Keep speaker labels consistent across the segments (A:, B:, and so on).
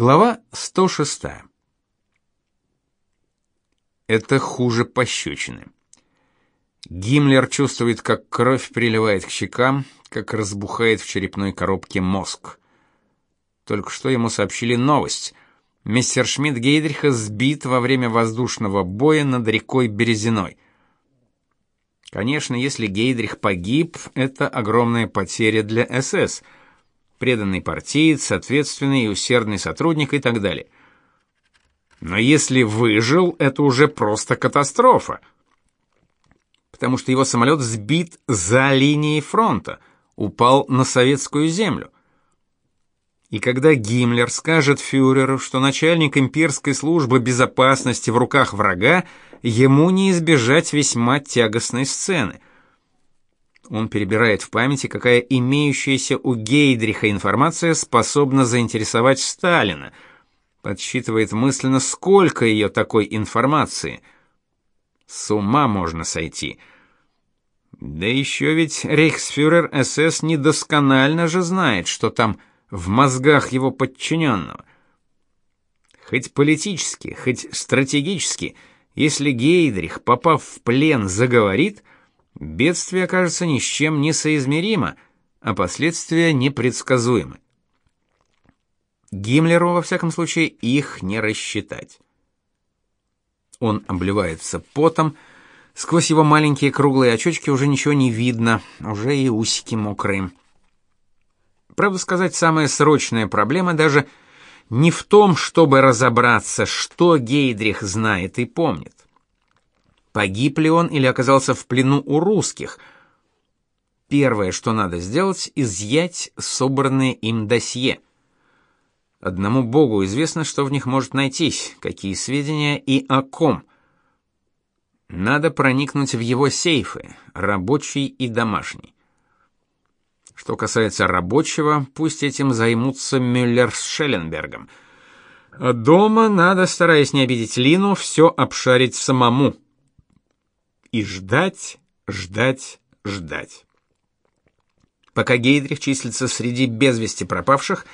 A: Глава 106. Это хуже пощечины. Гиммлер чувствует, как кровь приливает к щекам, как разбухает в черепной коробке мозг. Только что ему сообщили новость. Мистер Шмидт Гейдриха сбит во время воздушного боя над рекой Березиной. Конечно, если Гейдрих погиб, это огромная потеря для СС — преданный партиец, ответственный и усердный сотрудник и так далее. Но если выжил, это уже просто катастрофа. Потому что его самолет сбит за линией фронта, упал на советскую землю. И когда Гиммлер скажет фюреру, что начальник имперской службы безопасности в руках врага, ему не избежать весьма тягостной сцены – он перебирает в памяти, какая имеющаяся у Гейдриха информация способна заинтересовать Сталина. Подсчитывает мысленно, сколько ее такой информации. С ума можно сойти. Да еще ведь рейхсфюрер СС недосконально же знает, что там в мозгах его подчиненного. Хоть политически, хоть стратегически, если Гейдрих, попав в плен, заговорит – Бедствие кажется ни с чем не соизмеримо, а последствия непредсказуемы. Гиммлеру, во всяком случае, их не рассчитать. Он обливается потом, сквозь его маленькие круглые очечки уже ничего не видно, уже и усики мокрые. Правда сказать, самая срочная проблема даже не в том, чтобы разобраться, что Гейдрих знает и помнит погиб ли он или оказался в плену у русских. Первое, что надо сделать, изъять собранные им досье. Одному Богу известно, что в них может найтись, какие сведения и о ком. Надо проникнуть в его сейфы, рабочий и домашний. Что касается рабочего, пусть этим займутся Мюллер с Шелленбергом. Дома надо, стараясь не обидеть Лину, все обшарить самому и ждать, ждать, ждать. Пока Гейдрих числится среди без вести пропавших,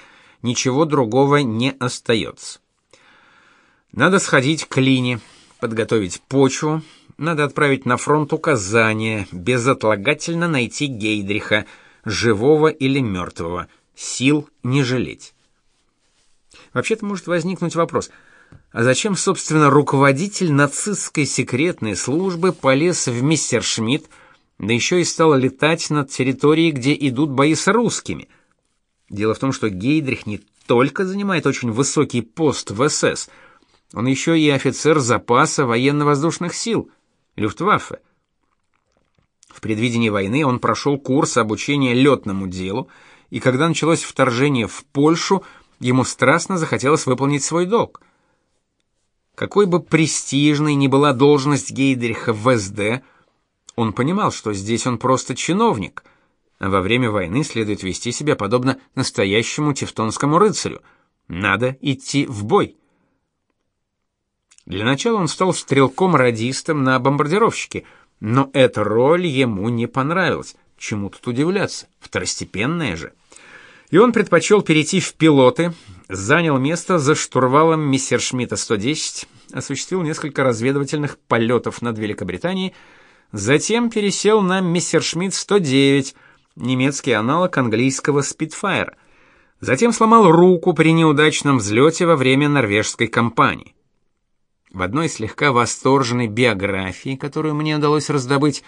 A: ничего другого не остается. Надо сходить к Лине, подготовить почву, надо отправить на фронт указания, безотлагательно найти Гейдриха, живого или мертвого, сил не жалеть. Вообще-то может возникнуть вопрос – а зачем, собственно, руководитель нацистской секретной службы полез в мистер Шмидт, да еще и стал летать над территорией, где идут бои с русскими? Дело в том, что Гейдрих не только занимает очень высокий пост в СС, он еще и офицер запаса военно-воздушных сил, Люфтваффе. В предвидении войны он прошел курс обучения летному делу, и когда началось вторжение в Польшу, ему страстно захотелось выполнить свой долг – какой бы престижной ни была должность Гейдриха в СД, он понимал, что здесь он просто чиновник, а во время войны следует вести себя подобно настоящему тевтонскому рыцарю. Надо идти в бой. Для начала он стал стрелком-радистом на бомбардировщике, но эта роль ему не понравилась. Чему тут удивляться? Второстепенная же и он предпочел перейти в пилоты, занял место за штурвалом Мессершмитта 110, осуществил несколько разведывательных полетов над Великобританией, затем пересел на Мессершмитт 109, немецкий аналог английского Спитфайра. Затем сломал руку при неудачном взлете во время норвежской кампании. В одной слегка восторженной биографии, которую мне удалось раздобыть,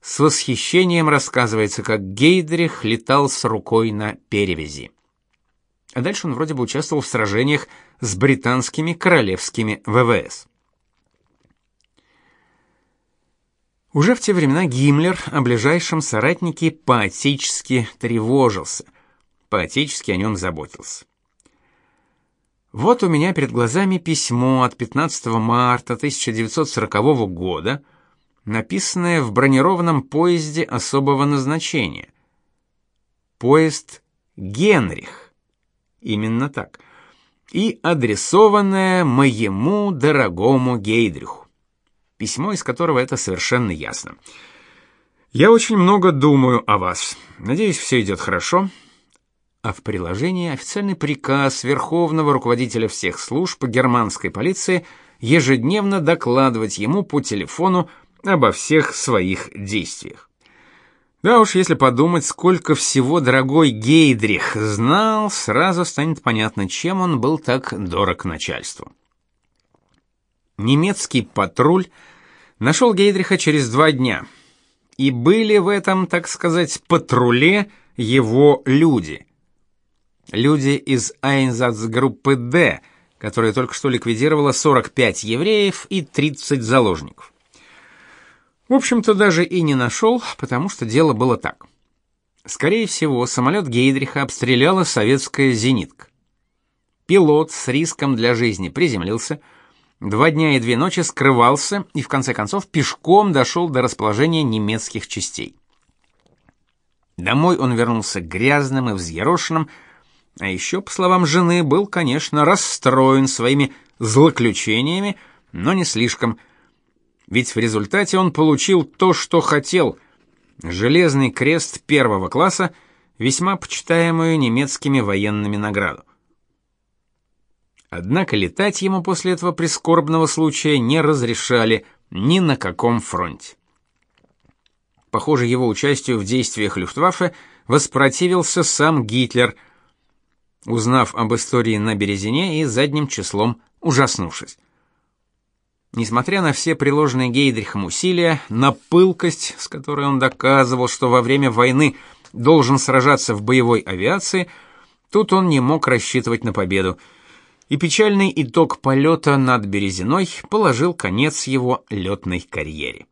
A: с восхищением рассказывается, как Гейдрих летал с рукой на перевязи. А дальше он вроде бы участвовал в сражениях с британскими королевскими ВВС. Уже в те времена Гиммлер о ближайшем соратнике поотечески тревожился, поотечески о нем заботился. Вот у меня перед глазами письмо от 15 марта 1940 года, написанное в бронированном поезде особого назначения. Поезд Генрих. Именно так. И адресованное моему дорогому Гейдриху. Письмо, из которого это совершенно ясно. Я очень много думаю о вас. Надеюсь, все идет хорошо. а в приложении официальный приказ верховного руководителя всех служб германской полиции ежедневно докладывать ему по телефону обо всех своих действиях. Да уж, если подумать, сколько всего дорогой Гейдрих знал, сразу станет понятно, чем он был так дорог начальству. Немецкий патруль нашел Гейдриха через два дня. И были в этом, так сказать, патруле его люди. Люди из Айнзацгруппы «Д», которая только что ликвидировала 45 евреев и 30 заложников. В общем-то, даже и не нашел, потому что дело было так. Скорее всего, самолет Гейдриха обстреляла советская зенитка. Пилот с риском для жизни приземлился, два дня и две ночи скрывался и в конце концов пешком дошел до расположения немецких частей. Домой он вернулся грязным и взъерошенным, а еще, по словам жены, был, конечно, расстроен своими злоключениями, но не слишком – ведь в результате он получил то, что хотел железный крест первого класса, весьма почитаемую немецкими военными награду. Однако летать ему после этого прискорбного случая не разрешали ни на каком фронте. Похоже, его участию в действиях Люфтваффе воспротивился сам Гитлер, узнав об истории на Березине и задним числом ужаснувшись. Несмотря на все приложенные Гейдрихом усилия, на пылкость, с которой он доказывал, что во время войны должен сражаться в боевой авиации, тут он не мог рассчитывать на победу. И печальный итог полета над Березиной положил конец его летной карьере.